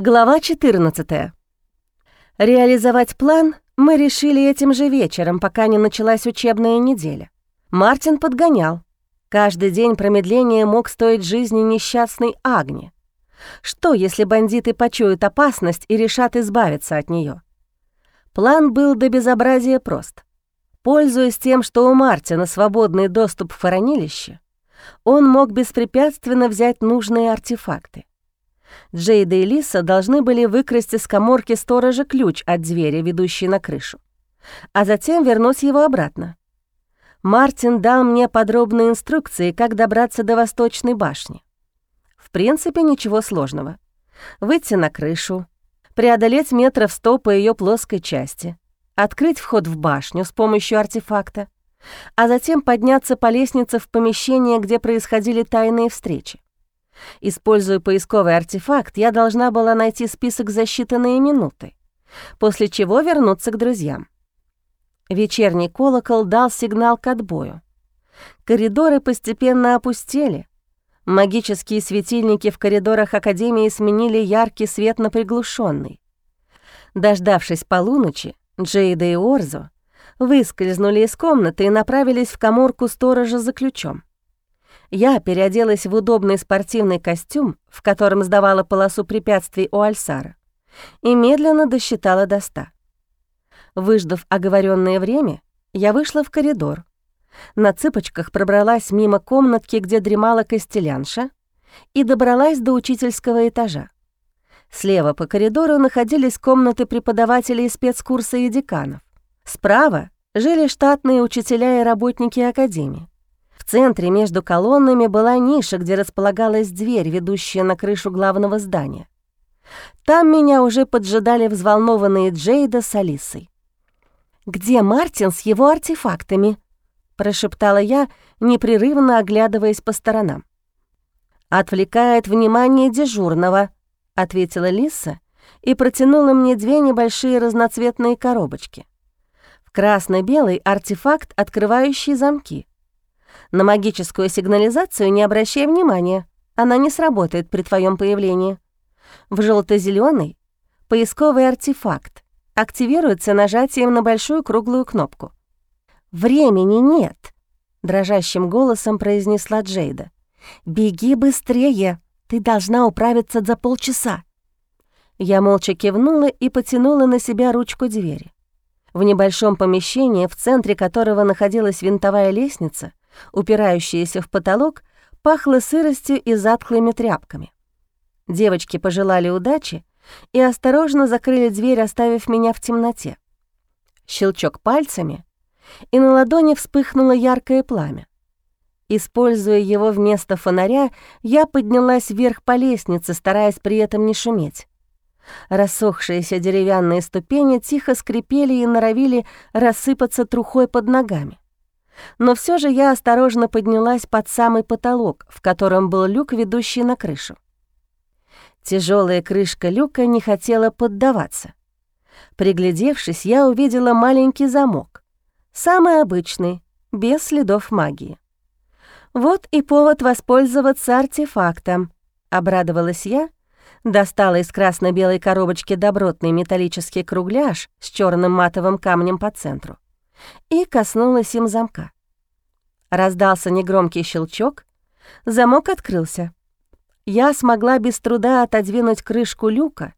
Глава 14. Реализовать план мы решили этим же вечером, пока не началась учебная неделя. Мартин подгонял. Каждый день промедления мог стоить жизни несчастной Агни. Что, если бандиты почуют опасность и решат избавиться от нее? План был до безобразия прост. Пользуясь тем, что у Мартина свободный доступ в хранилище, он мог беспрепятственно взять нужные артефакты. Джейда и Лиса должны были выкрасть из коморки сторожа ключ от двери, ведущей на крышу, а затем вернуть его обратно. Мартин дал мне подробные инструкции, как добраться до Восточной башни. В принципе, ничего сложного. Выйти на крышу, преодолеть метров сто по ее плоской части, открыть вход в башню с помощью артефакта, а затем подняться по лестнице в помещение, где происходили тайные встречи. Используя поисковый артефакт, я должна была найти список за считанные минуты, после чего вернуться к друзьям. Вечерний колокол дал сигнал к отбою. Коридоры постепенно опустели. Магические светильники в коридорах Академии сменили яркий свет на приглушенный. Дождавшись полуночи, Джейда и Орзо выскользнули из комнаты и направились в коморку сторожа за ключом. Я переоделась в удобный спортивный костюм, в котором сдавала полосу препятствий у Альсара, и медленно досчитала до ста. Выждав оговоренное время, я вышла в коридор. На цыпочках пробралась мимо комнатки, где дремала костелянша, и добралась до учительского этажа. Слева по коридору находились комнаты преподавателей спецкурса и деканов. Справа жили штатные учителя и работники академии центре между колоннами была ниша, где располагалась дверь, ведущая на крышу главного здания. Там меня уже поджидали взволнованные Джейда с Алисой. «Где Мартин с его артефактами?» — прошептала я, непрерывно оглядываясь по сторонам. «Отвлекает внимание дежурного», — ответила Лиса и протянула мне две небольшие разноцветные коробочки. В красно-белый артефакт, открывающий замки. На магическую сигнализацию не обращай внимания, она не сработает при твоем появлении. В желто зеленый поисковый артефакт активируется нажатием на большую круглую кнопку. «Времени нет», — дрожащим голосом произнесла Джейда. «Беги быстрее, ты должна управиться за полчаса». Я молча кивнула и потянула на себя ручку двери. В небольшом помещении, в центре которого находилась винтовая лестница, упирающаяся в потолок, пахло сыростью и затхлыми тряпками. Девочки пожелали удачи и осторожно закрыли дверь, оставив меня в темноте. Щелчок пальцами, и на ладони вспыхнуло яркое пламя. Используя его вместо фонаря, я поднялась вверх по лестнице, стараясь при этом не шуметь. Рассохшиеся деревянные ступени тихо скрипели и норовили рассыпаться трухой под ногами. Но все же я осторожно поднялась под самый потолок, в котором был люк, ведущий на крышу. Тяжелая крышка люка не хотела поддаваться. Приглядевшись, я увидела маленький замок. Самый обычный, без следов магии. Вот и повод воспользоваться артефактом, обрадовалась я, достала из красно-белой коробочки добротный металлический кругляш с черным матовым камнем по центру и коснулась им замка. Раздался негромкий щелчок, замок открылся. Я смогла без труда отодвинуть крышку люка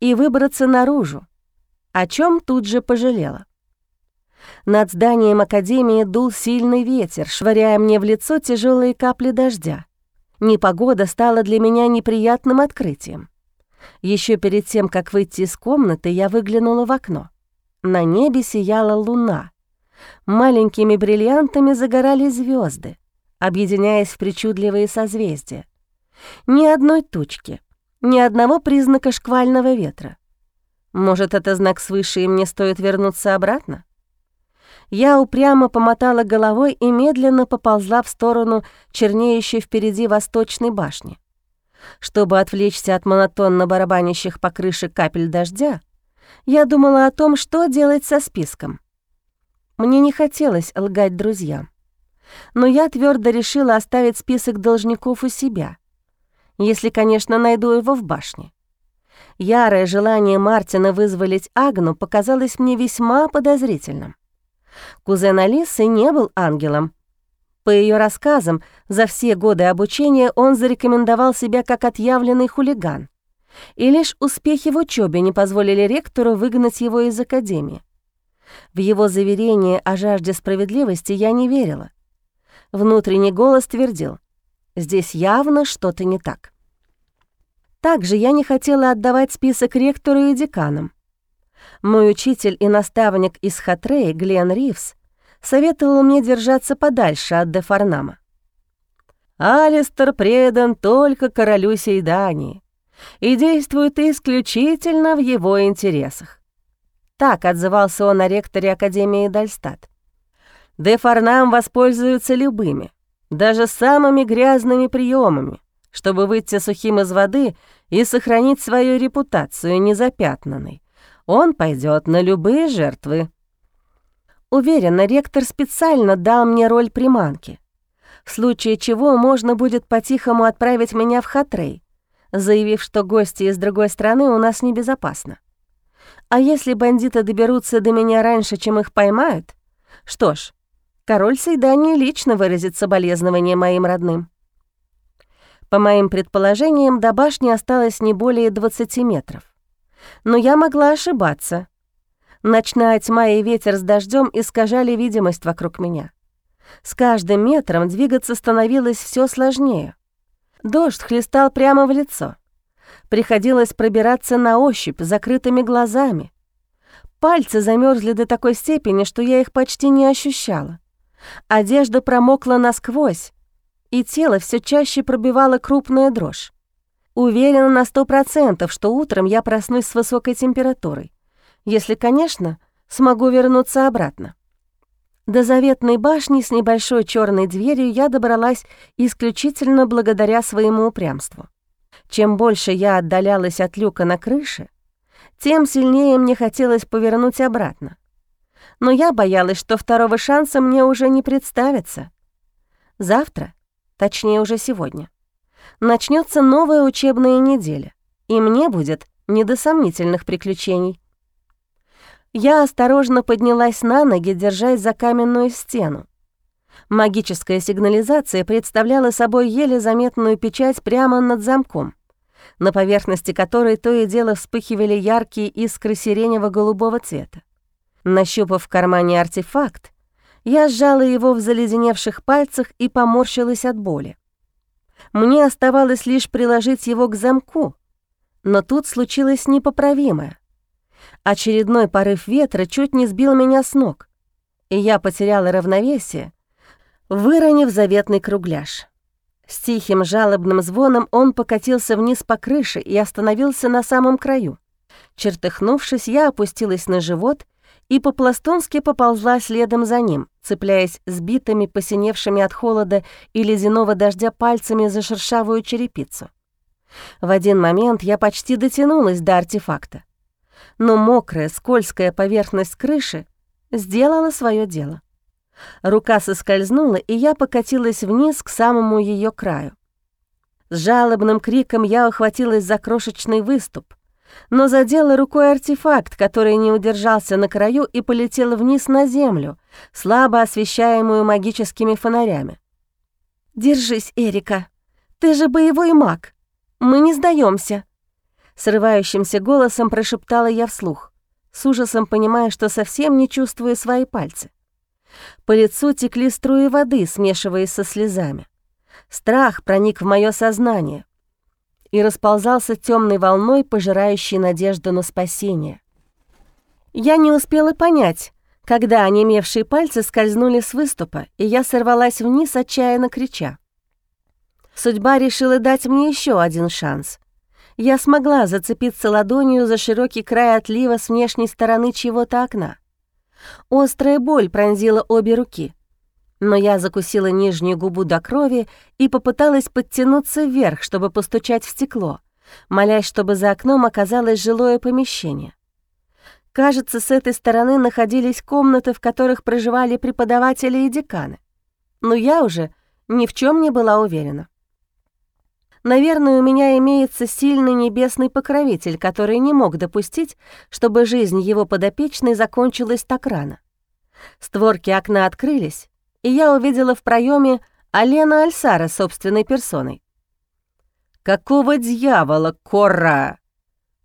и выбраться наружу, о чем тут же пожалела. Над зданием Академии дул сильный ветер, швыряя мне в лицо тяжелые капли дождя. Непогода стала для меня неприятным открытием. Еще перед тем, как выйти из комнаты, я выглянула в окно. На небе сияла луна, маленькими бриллиантами загорали звезды, объединяясь в причудливые созвездия. Ни одной тучки, ни одного признака шквального ветра. Может, это знак свыше, и мне стоит вернуться обратно? Я упрямо помотала головой и медленно поползла в сторону чернеющей впереди восточной башни. Чтобы отвлечься от монотонно барабанящих по крыше капель дождя, я думала о том, что делать со списком. Мне не хотелось лгать друзьям. Но я твердо решила оставить список должников у себя, если, конечно, найду его в башне. Ярое желание Мартина вызволить Агну показалось мне весьма подозрительным. Кузен Алисы не был ангелом. По ее рассказам, за все годы обучения он зарекомендовал себя как отъявленный хулиган. И лишь успехи в учебе не позволили ректору выгнать его из академии. В его заверение о жажде справедливости я не верила. Внутренний голос твердил, здесь явно что-то не так. Также я не хотела отдавать список ректору и деканам. Мой учитель и наставник из Хатреи, Глен Ривз, советовал мне держаться подальше от Дефарнама. Алистер предан только королю Сейдании и действует исключительно в его интересах. Так отзывался он о ректоре Академии Дальстат. Дефарнам воспользуется любыми, даже самыми грязными приемами, чтобы выйти сухим из воды и сохранить свою репутацию незапятнанной. Он пойдет на любые жертвы. Уверена, ректор специально дал мне роль приманки, в случае чего можно будет по-тихому отправить меня в Хатрей, заявив, что гости из другой страны у нас небезопасно. А если бандиты доберутся до меня раньше, чем их поймают? Что ж, король Сейдани лично выразит соболезнование моим родным. По моим предположениям, до башни осталось не более 20 метров. Но я могла ошибаться. Ночная тьма и ветер с дождем искажали видимость вокруг меня. С каждым метром двигаться становилось все сложнее. Дождь хлестал прямо в лицо. Приходилось пробираться на ощупь, закрытыми глазами. Пальцы замерзли до такой степени, что я их почти не ощущала. Одежда промокла насквозь, и тело все чаще пробивала крупная дрожь. Уверена на сто процентов, что утром я проснусь с высокой температурой, если, конечно, смогу вернуться обратно. До заветной башни с небольшой черной дверью я добралась исключительно благодаря своему упрямству. Чем больше я отдалялась от люка на крыше, тем сильнее мне хотелось повернуть обратно. Но я боялась, что второго шанса мне уже не представится. Завтра, точнее уже сегодня, начнется новая учебная неделя, и мне будет не до сомнительных приключений. Я осторожно поднялась на ноги, держась за каменную стену. Магическая сигнализация представляла собой еле заметную печать прямо над замком, на поверхности которой то и дело вспыхивали яркие искры сиренево-голубого цвета. Нащупав в кармане артефакт, я сжала его в заледеневших пальцах и поморщилась от боли. Мне оставалось лишь приложить его к замку, но тут случилось непоправимое. Очередной порыв ветра чуть не сбил меня с ног, и я потеряла равновесие, выронив заветный кругляш. С тихим жалобным звоном он покатился вниз по крыше и остановился на самом краю. Чертыхнувшись, я опустилась на живот и по-пластунски поползла следом за ним, цепляясь сбитыми, посиневшими от холода и ледяного дождя пальцами за шершавую черепицу. В один момент я почти дотянулась до артефакта, но мокрая, скользкая поверхность крыши сделала свое дело. Рука соскользнула, и я покатилась вниз к самому ее краю. С жалобным криком я ухватилась за крошечный выступ, но задела рукой артефакт, который не удержался на краю и полетел вниз на землю, слабо освещаемую магическими фонарями. «Держись, Эрика, ты же боевой маг, мы не сдаемся. Срывающимся голосом прошептала я вслух, с ужасом понимая, что совсем не чувствую свои пальцы. По лицу текли струи воды, смешиваясь со слезами. Страх проник в мое сознание и расползался темной волной, пожирающей надежду на спасение. Я не успела понять, когда онемевшие пальцы скользнули с выступа, и я сорвалась вниз, отчаянно крича. Судьба решила дать мне еще один шанс. Я смогла зацепиться ладонью за широкий край отлива с внешней стороны чьего-то окна. Острая боль пронзила обе руки. Но я закусила нижнюю губу до крови и попыталась подтянуться вверх, чтобы постучать в стекло, молясь, чтобы за окном оказалось жилое помещение. Кажется, с этой стороны находились комнаты, в которых проживали преподаватели и деканы. Но я уже ни в чем не была уверена. Наверное, у меня имеется сильный небесный покровитель, который не мог допустить, чтобы жизнь его подопечной закончилась так рано. Створки окна открылись, и я увидела в проеме Алена Альсара собственной персоной. «Какого дьявола, Корра?»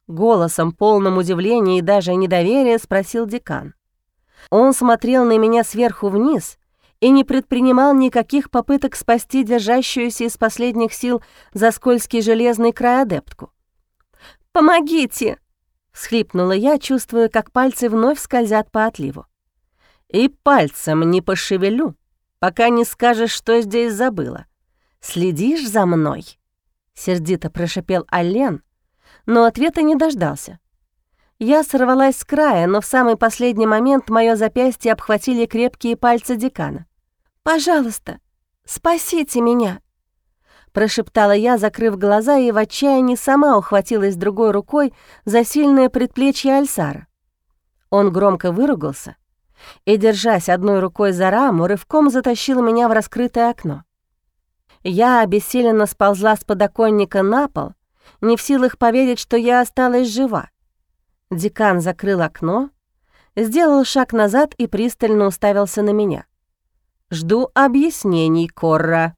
Голосом, полным удивления и даже недоверия спросил декан. Он смотрел на меня сверху вниз и не предпринимал никаких попыток спасти держащуюся из последних сил за скользкий железный край адептку. «Помогите!» — всхлипнула я, чувствуя, как пальцы вновь скользят по отливу. «И пальцем не пошевелю, пока не скажешь, что здесь забыла. Следишь за мной?» — сердито прошипел Аллен, но ответа не дождался. Я сорвалась с края, но в самый последний момент мое запястье обхватили крепкие пальцы декана. «Пожалуйста, спасите меня!» Прошептала я, закрыв глаза, и в отчаянии сама ухватилась другой рукой за сильное предплечье Альсара. Он громко выругался и, держась одной рукой за раму, рывком затащил меня в раскрытое окно. Я обессиленно сползла с подоконника на пол, не в силах поверить, что я осталась жива. Декан закрыл окно, сделал шаг назад и пристально уставился на меня. Жду объяснений, Корра».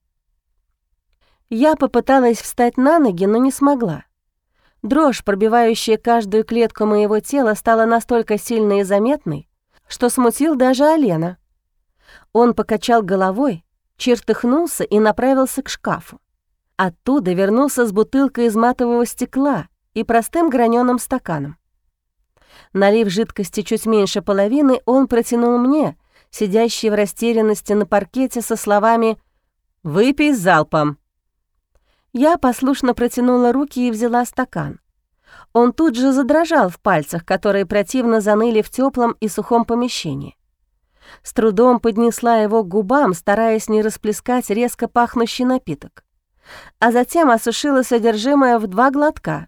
Я попыталась встать на ноги, но не смогла. Дрожь, пробивающая каждую клетку моего тела, стала настолько сильной и заметной, что смутил даже Алена. Он покачал головой, чертыхнулся и направился к шкафу. Оттуда вернулся с бутылкой из матового стекла и простым граненым стаканом. Налив жидкости чуть меньше половины, он протянул мне, сидящий в растерянности на паркете со словами «Выпей залпом». Я послушно протянула руки и взяла стакан. Он тут же задрожал в пальцах, которые противно заныли в теплом и сухом помещении. С трудом поднесла его к губам, стараясь не расплескать резко пахнущий напиток. А затем осушила содержимое в два глотка.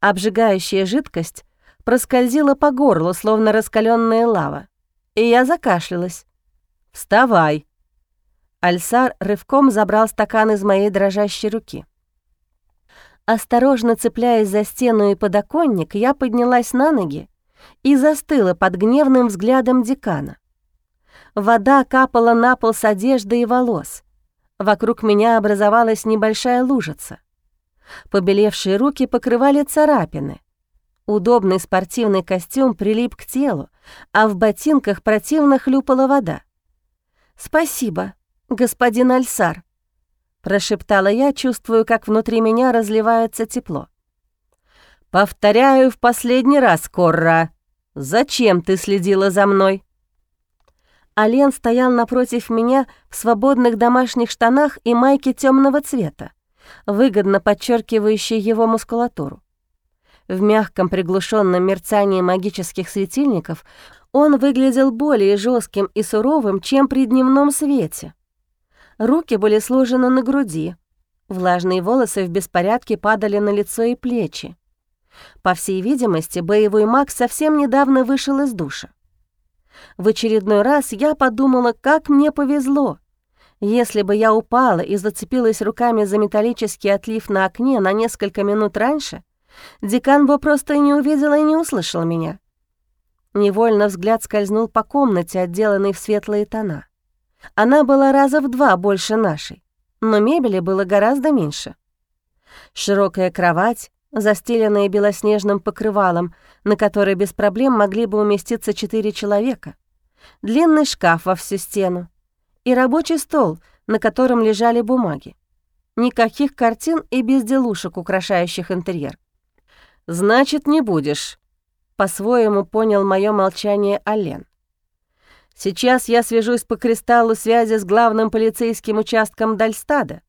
Обжигающая жидкость проскользила по горлу, словно раскаленная лава и я закашлялась. «Вставай!» Альсар рывком забрал стакан из моей дрожащей руки. Осторожно цепляясь за стену и подоконник, я поднялась на ноги и застыла под гневным взглядом декана. Вода капала на пол с одежды и волос. Вокруг меня образовалась небольшая лужица. Побелевшие руки покрывали царапины. Удобный спортивный костюм прилип к телу, а в ботинках противно хлюпала вода. «Спасибо, господин Альсар», — прошептала я, чувствую, как внутри меня разливается тепло. «Повторяю в последний раз, Корра, зачем ты следила за мной?» Ален стоял напротив меня в свободных домашних штанах и майке темного цвета, выгодно подчеркивающей его мускулатуру. В мягком приглушенном мерцании магических светильников он выглядел более жестким и суровым, чем при дневном свете. Руки были сложены на груди, влажные волосы в беспорядке падали на лицо и плечи. По всей видимости, боевой маг совсем недавно вышел из душа. В очередной раз я подумала, как мне повезло. Если бы я упала и зацепилась руками за металлический отлив на окне на несколько минут раньше, Декан бы просто не увидел и не услышал меня. Невольно взгляд скользнул по комнате, отделанной в светлые тона. Она была раза в два больше нашей, но мебели было гораздо меньше. Широкая кровать, застеленная белоснежным покрывалом, на которой без проблем могли бы уместиться четыре человека, длинный шкаф во всю стену и рабочий стол, на котором лежали бумаги. Никаких картин и безделушек, украшающих интерьер. «Значит, не будешь», — по-своему понял мое молчание Ален. «Сейчас я свяжусь по кристаллу связи с главным полицейским участком Дальстада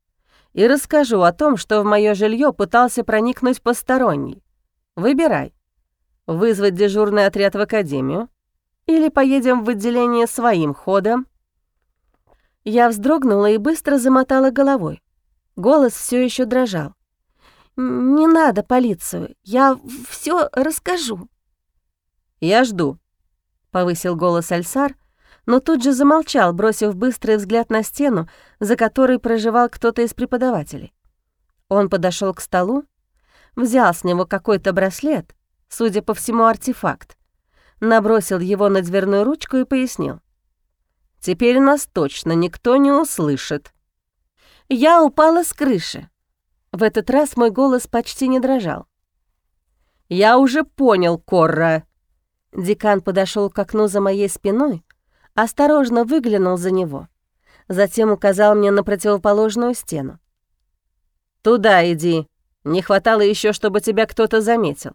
и расскажу о том, что в мое жилье пытался проникнуть посторонний. Выбирай. Вызвать дежурный отряд в академию или поедем в отделение своим ходом?» Я вздрогнула и быстро замотала головой. Голос все еще дрожал. «Не надо полицию, я все расскажу». «Я жду», — повысил голос Альсар, но тут же замолчал, бросив быстрый взгляд на стену, за которой проживал кто-то из преподавателей. Он подошел к столу, взял с него какой-то браслет, судя по всему, артефакт, набросил его на дверную ручку и пояснил. «Теперь нас точно никто не услышит». Я упала с крыши. В этот раз мой голос почти не дрожал. «Я уже понял, Корра». Декан подошел к окну за моей спиной, осторожно выглянул за него, затем указал мне на противоположную стену. «Туда иди. Не хватало еще, чтобы тебя кто-то заметил».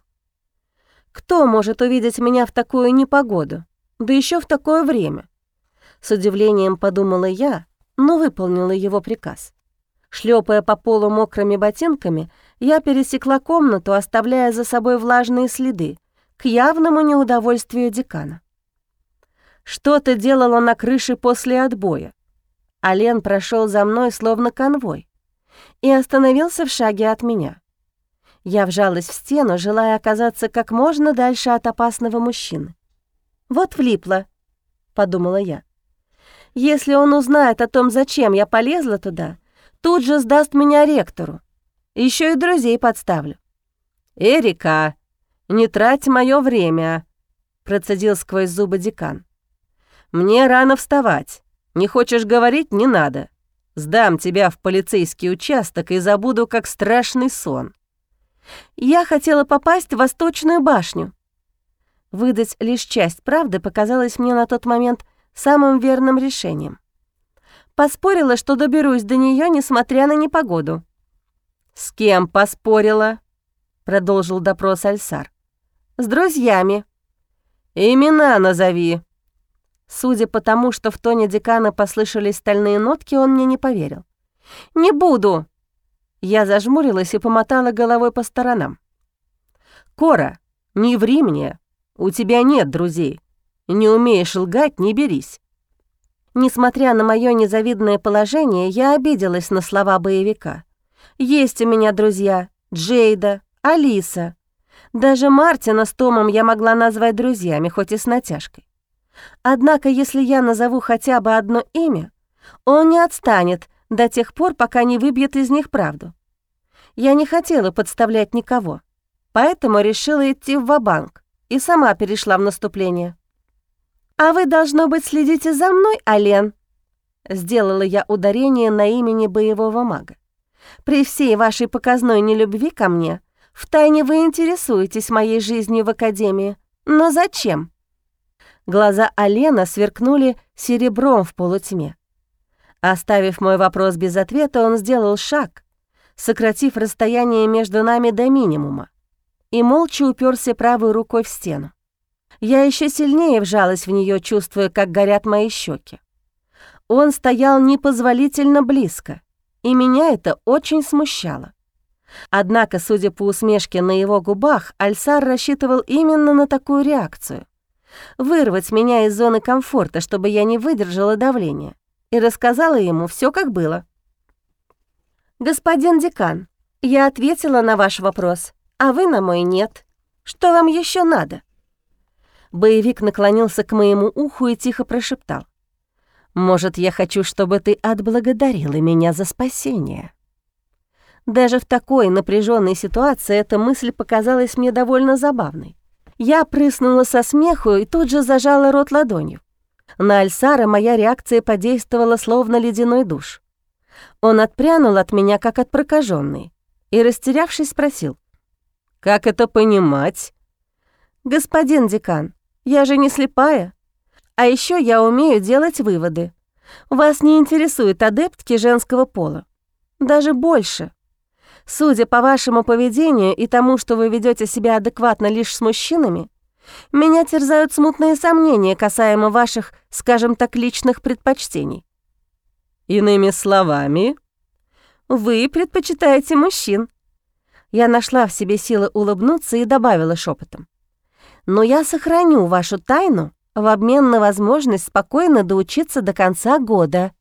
Кто может увидеть меня в такую непогоду? Да еще в такое время. С удивлением подумала я, но выполнила его приказ. Шлепая по полу мокрыми ботинками, я пересекла комнату, оставляя за собой влажные следы, к явному неудовольствию декана. Что ты делала на крыше после отбоя? Ален прошел за мной словно конвой и остановился в шаге от меня. Я вжалась в стену, желая оказаться как можно дальше от опасного мужчины. «Вот влипла», — подумала я. «Если он узнает о том, зачем я полезла туда, тут же сдаст меня ректору. Еще и друзей подставлю». «Эрика, не трать мое время», — процедил сквозь зубы декан. «Мне рано вставать. Не хочешь говорить — не надо. Сдам тебя в полицейский участок и забуду, как страшный сон». Я хотела попасть в Восточную башню. Выдать лишь часть правды показалось мне на тот момент самым верным решением. Поспорила, что доберусь до нее, несмотря на непогоду. «С кем поспорила?» — продолжил допрос Альсар. «С друзьями». «Имена назови». Судя по тому, что в тоне декана послышались стальные нотки, он мне не поверил. «Не буду», я зажмурилась и помотала головой по сторонам. «Кора, не ври мне. У тебя нет друзей. Не умеешь лгать, не берись». Несмотря на мое незавидное положение, я обиделась на слова боевика. «Есть у меня друзья. Джейда, Алиса. Даже Мартина с Томом я могла назвать друзьями, хоть и с натяжкой. Однако, если я назову хотя бы одно имя, он не отстанет, до тех пор, пока не выбьет из них правду. Я не хотела подставлять никого, поэтому решила идти в ва-банк и сама перешла в наступление. «А вы, должно быть, следите за мной, Ален?» Сделала я ударение на имени боевого мага. «При всей вашей показной нелюбви ко мне, втайне вы интересуетесь моей жизнью в Академии. Но зачем?» Глаза Алена сверкнули серебром в полутьме. Оставив мой вопрос без ответа, он сделал шаг, сократив расстояние между нами до минимума, и молча уперся правой рукой в стену. Я еще сильнее вжалась в нее, чувствуя, как горят мои щеки. Он стоял непозволительно близко, и меня это очень смущало. Однако, судя по усмешке на его губах, Альсар рассчитывал именно на такую реакцию. Вырвать меня из зоны комфорта, чтобы я не выдержала давления и рассказала ему все, как было. «Господин декан, я ответила на ваш вопрос, а вы на мой нет. Что вам еще надо?» Боевик наклонился к моему уху и тихо прошептал. «Может, я хочу, чтобы ты отблагодарила меня за спасение?» Даже в такой напряженной ситуации эта мысль показалась мне довольно забавной. Я прыснула со смеху и тут же зажала рот ладонью. На Альсара моя реакция подействовала словно ледяной душ. Он отпрянул от меня, как от прокаженной, и, растерявшись, спросил. «Как это понимать?» «Господин декан, я же не слепая. А еще я умею делать выводы. Вас не интересуют адептки женского пола. Даже больше. Судя по вашему поведению и тому, что вы ведете себя адекватно лишь с мужчинами, меня терзают смутные сомнения касаемо ваших, скажем так, личных предпочтений. Иными словами, вы предпочитаете мужчин. Я нашла в себе силы улыбнуться и добавила шепотом. Но я сохраню вашу тайну в обмен на возможность спокойно доучиться до конца года.